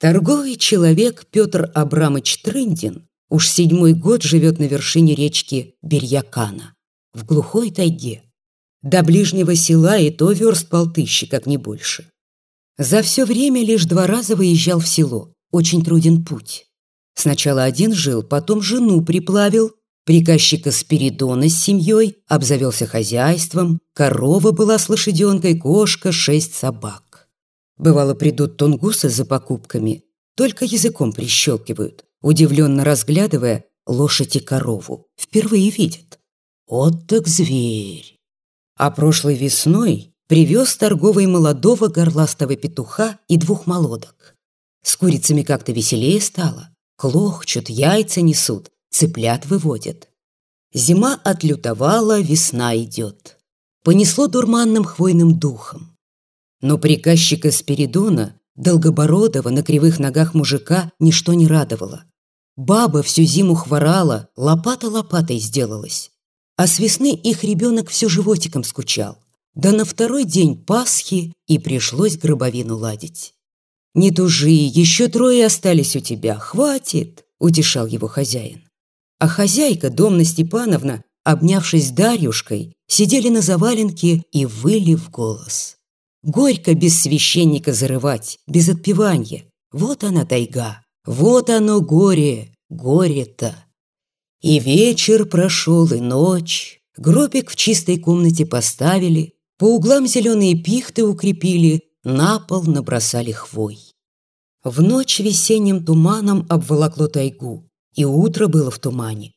Торговый человек Петр Абрамович Трындин уж седьмой год живет на вершине речки Берьякана, в глухой тайге. До ближнего села и то верст полтыщи, как не больше. За все время лишь два раза выезжал в село, очень труден путь. Сначала один жил, потом жену приплавил, приказчика Спиридона с семьей, обзавелся хозяйством, корова была с лошаденкой, кошка, шесть собак. Бывало, придут тунгусы за покупками, только языком прищелкивают, удивленно разглядывая лошадь и корову. Впервые видят. Вот так зверь. А прошлой весной привез торговый молодого горластого петуха и двух молодок. С курицами как-то веселее стало. Клохчут, яйца несут, цыплят выводят. Зима отлютовала, весна идет. Понесло дурманным хвойным духом. Но приказчика Спиридона, долгобородого на кривых ногах мужика, ничто не радовало. Баба всю зиму хворала, лопата лопатой сделалась. А с весны их ребенок все животиком скучал. Да на второй день Пасхи и пришлось гробовину ладить. «Не тужи, еще трое остались у тебя, хватит!» – утешал его хозяин. А хозяйка, Домна Степановна, обнявшись с Дарьюшкой, сидели на заваленке и выли в голос. Горько без священника зарывать, без отпевания. Вот она тайга, вот оно горе, горе-то. И вечер прошел, и ночь. Гробик в чистой комнате поставили, по углам зеленые пихты укрепили, на пол набросали хвой. В ночь весенним туманом обволокло тайгу, и утро было в тумане.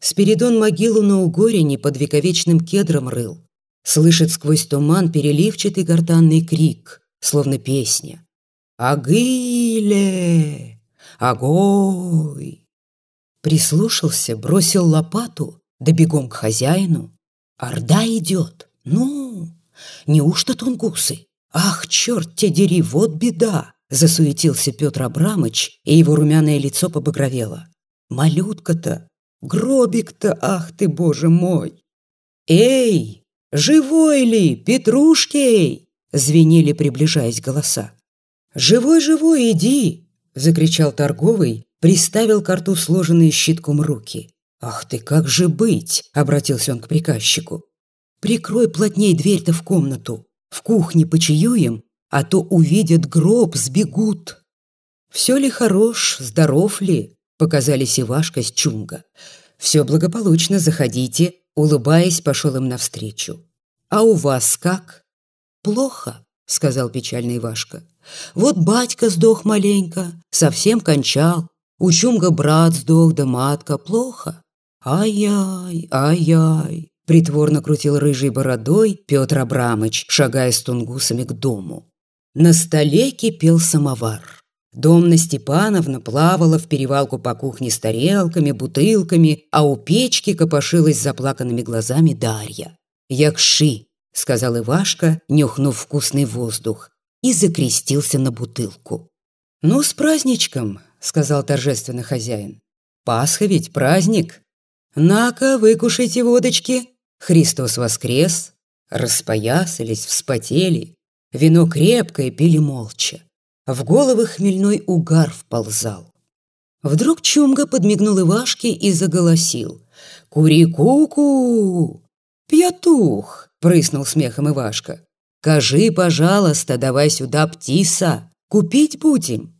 Спиридон могилу на Угорине под вековечным кедром рыл. Слышит сквозь туман переливчатый гортанный крик, словно песня. «Агыле! Огой!» Прислушался, бросил лопату, да бегом к хозяину. «Орда идет! Ну, неужто тунгусы? Ах, черт те дери, вот беда!» Засуетился Петр Абрамыч, и его румяное лицо побагровело. «Малютка-то! Гробик-то, ах ты, боже мой!» «Эй, живой ли, Петрушкей?» Звенели, приближаясь голоса. «Живой-живой, иди!» Закричал торговый, приставил к рту сложенные щитком руки. «Ах ты, как же быть?» Обратился он к приказчику. «Прикрой плотней дверь-то в комнату. В кухне почаюем, а то увидят гроб, сбегут. Все ли хорош, здоров ли? Показались Ивашка с Чунга. Все благополучно, заходите, улыбаясь, пошел им навстречу. А у вас как? Плохо, сказал печальный Ивашка. Вот батька сдох маленько, совсем кончал. У Чунга брат сдох, да матка, плохо. Ай-яй, ай-яй, притворно крутил рыжей бородой Петр Абрамыч, шагая с тунгусами к дому. На столе кипел самовар. Домна Степановна плавала в перевалку по кухне с тарелками, бутылками, а у печки копошилась заплаканными глазами Дарья. «Якши», — сказал Ивашка, нюхнув вкусный воздух, и закрестился на бутылку. «Ну, с праздничком», — сказал торжественно хозяин. «Пасха ведь праздник. На-ка, выкушайте водочки. Христос воскрес». Распоясались, вспотели, Вино крепкое пили молча. В головы хмельной угар вползал. Вдруг Чумга подмигнул Ивашке и заголосил. «Кури-ку-ку!» «Пьятух!» — прыснул смехом Ивашка. «Кажи, пожалуйста, давай сюда птиса, купить будем!»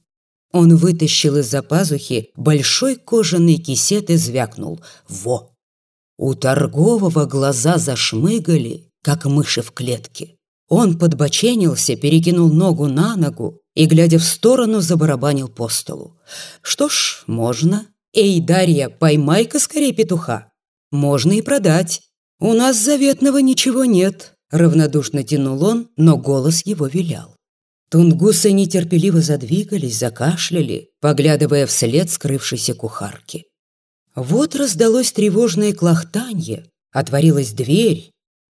Он вытащил из-за пазухи большой кожаный кисет и звякнул. «Во!» У торгового глаза зашмыгали, как мыши в клетке. Он подбоченился, перекинул ногу на ногу и, глядя в сторону, забарабанил по столу. «Что ж, можно. Эй, Дарья, поймай-ка скорее петуха. Можно и продать. У нас заветного ничего нет», — равнодушно тянул он, но голос его вилял. Тунгусы нетерпеливо задвигались, закашляли, поглядывая вслед скрывшейся кухарки. Вот раздалось тревожное клохтанье, отворилась дверь,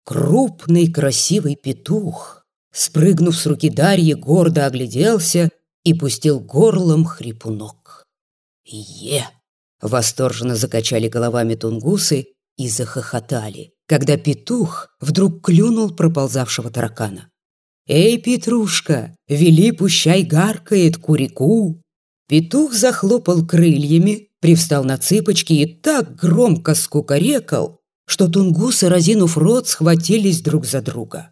Крупный красивый петух, спрыгнув с руки Дарьи, гордо огляделся и пустил горлом хрипунок. «Е!» — восторженно закачали головами тунгусы и захохотали, когда петух вдруг клюнул проползавшего таракана. «Эй, Петрушка, вели, пущай гаркает, курику!» Петух захлопал крыльями, привстал на цыпочки и так громко скукарекал, что тунгусы, разинув рот, схватились друг за друга.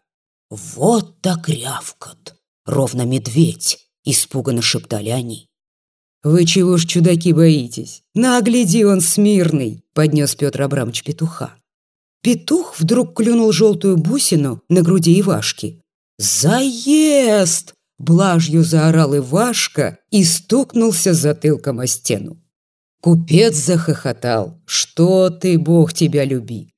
«Вот так рявкот! Ровно медведь!» – испуганно шептали они. «Вы чего ж, чудаки, боитесь? Нагляди, он смирный!» – поднес Петр Абрамович петуха. Петух вдруг клюнул желтую бусину на груди Ивашки. «Заезд!» – блажью заорал Ивашка и стукнулся затылком о стену. Купец захохотал. «Что ты, Бог тебя люби!»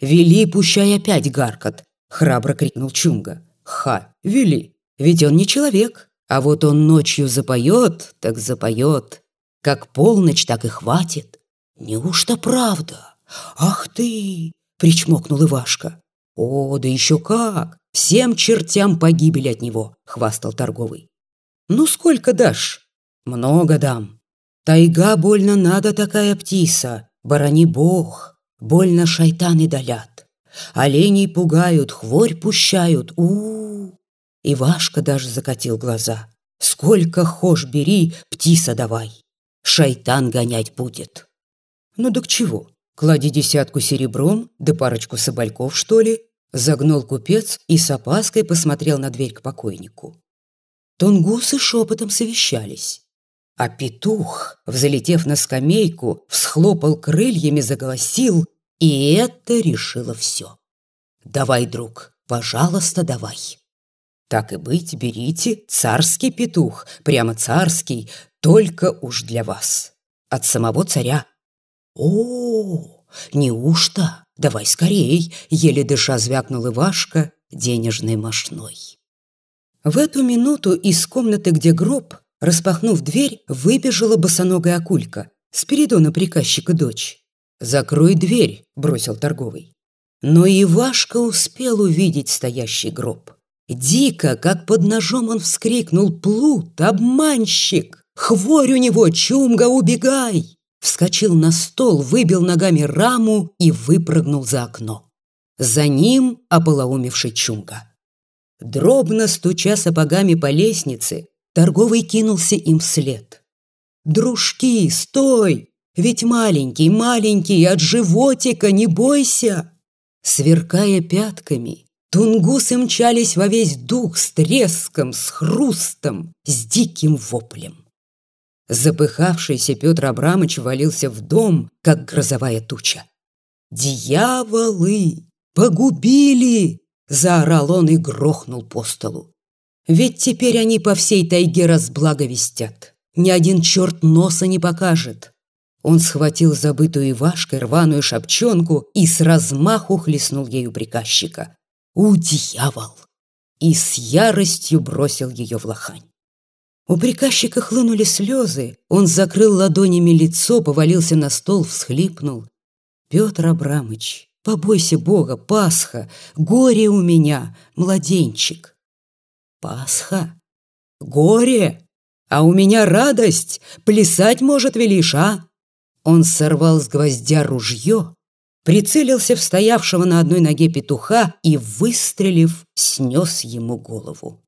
«Вели, пущай опять гаркот!» – храбро крикнул Чунга. «Ха, вели! Ведь он не человек, а вот он ночью запоет, так запоет. Как полночь, так и хватит. Неужто правда? Ах ты!» причмокнул Ивашка. «О, да еще как! Всем чертям погибель от него!» — хвастал торговый. «Ну, сколько дашь?» «Много дам. Тайга больно надо такая птица, барани бог, больно шайтаны долят. Оленей пугают, хворь пущают, у, -у, -у. Ивашка даже закатил глаза. «Сколько хошь бери, птица давай, шайтан гонять будет». «Ну да к чего? Клади десятку серебром, да парочку собольков, что ли?» Загнул купец и с опаской посмотрел на дверь к покойнику. Тунгусы шепотом совещались. А петух, взлетев на скамейку, всхлопал крыльями, заголосил, и это решило все. «Давай, друг, пожалуйста, давай». «Так и быть, берите, царский петух, прямо царский, только уж для вас. От самого царя «О, неужто? Давай скорей!» — еле дыша звякнул Ивашка денежной мошной. В эту минуту из комнаты, где гроб, распахнув дверь, выбежала босоногая акулька, Спиридона приказчика дочь. «Закрой дверь», — бросил торговый. Но Ивашка успел увидеть стоящий гроб. Дико, как под ножом он вскрикнул «Плут! Обманщик! Хворь у него, чумга, убегай!» вскочил на стол, выбил ногами раму и выпрыгнул за окно. За ним ополоумевший Чунга. Дробно стуча сапогами по лестнице, торговый кинулся им вслед. «Дружки, стой! Ведь маленький, маленький, от животика не бойся!» Сверкая пятками, тунгусы мчались во весь дух с треском, с хрустом, с диким воплем. Запыхавшийся Петр Абрамович валился в дом, как грозовая туча. «Дьяволы! Погубили!» – заорал он и грохнул по столу. «Ведь теперь они по всей тайге разблаговестят. Ни один черт носа не покажет». Он схватил забытую Ивашкой рваную шапчонку и с размаху хлестнул ею приказчика. «У, дьявол!» И с яростью бросил ее в лохань. У приказчика хлынули слезы. Он закрыл ладонями лицо, повалился на стол, всхлипнул. «Петр Абрамыч, побойся Бога, Пасха, горе у меня, младенчик». «Пасха? Горе? А у меня радость, плясать, может, велишь, а?» Он сорвал с гвоздя ружье, прицелился в стоявшего на одной ноге петуха и, выстрелив, снес ему голову.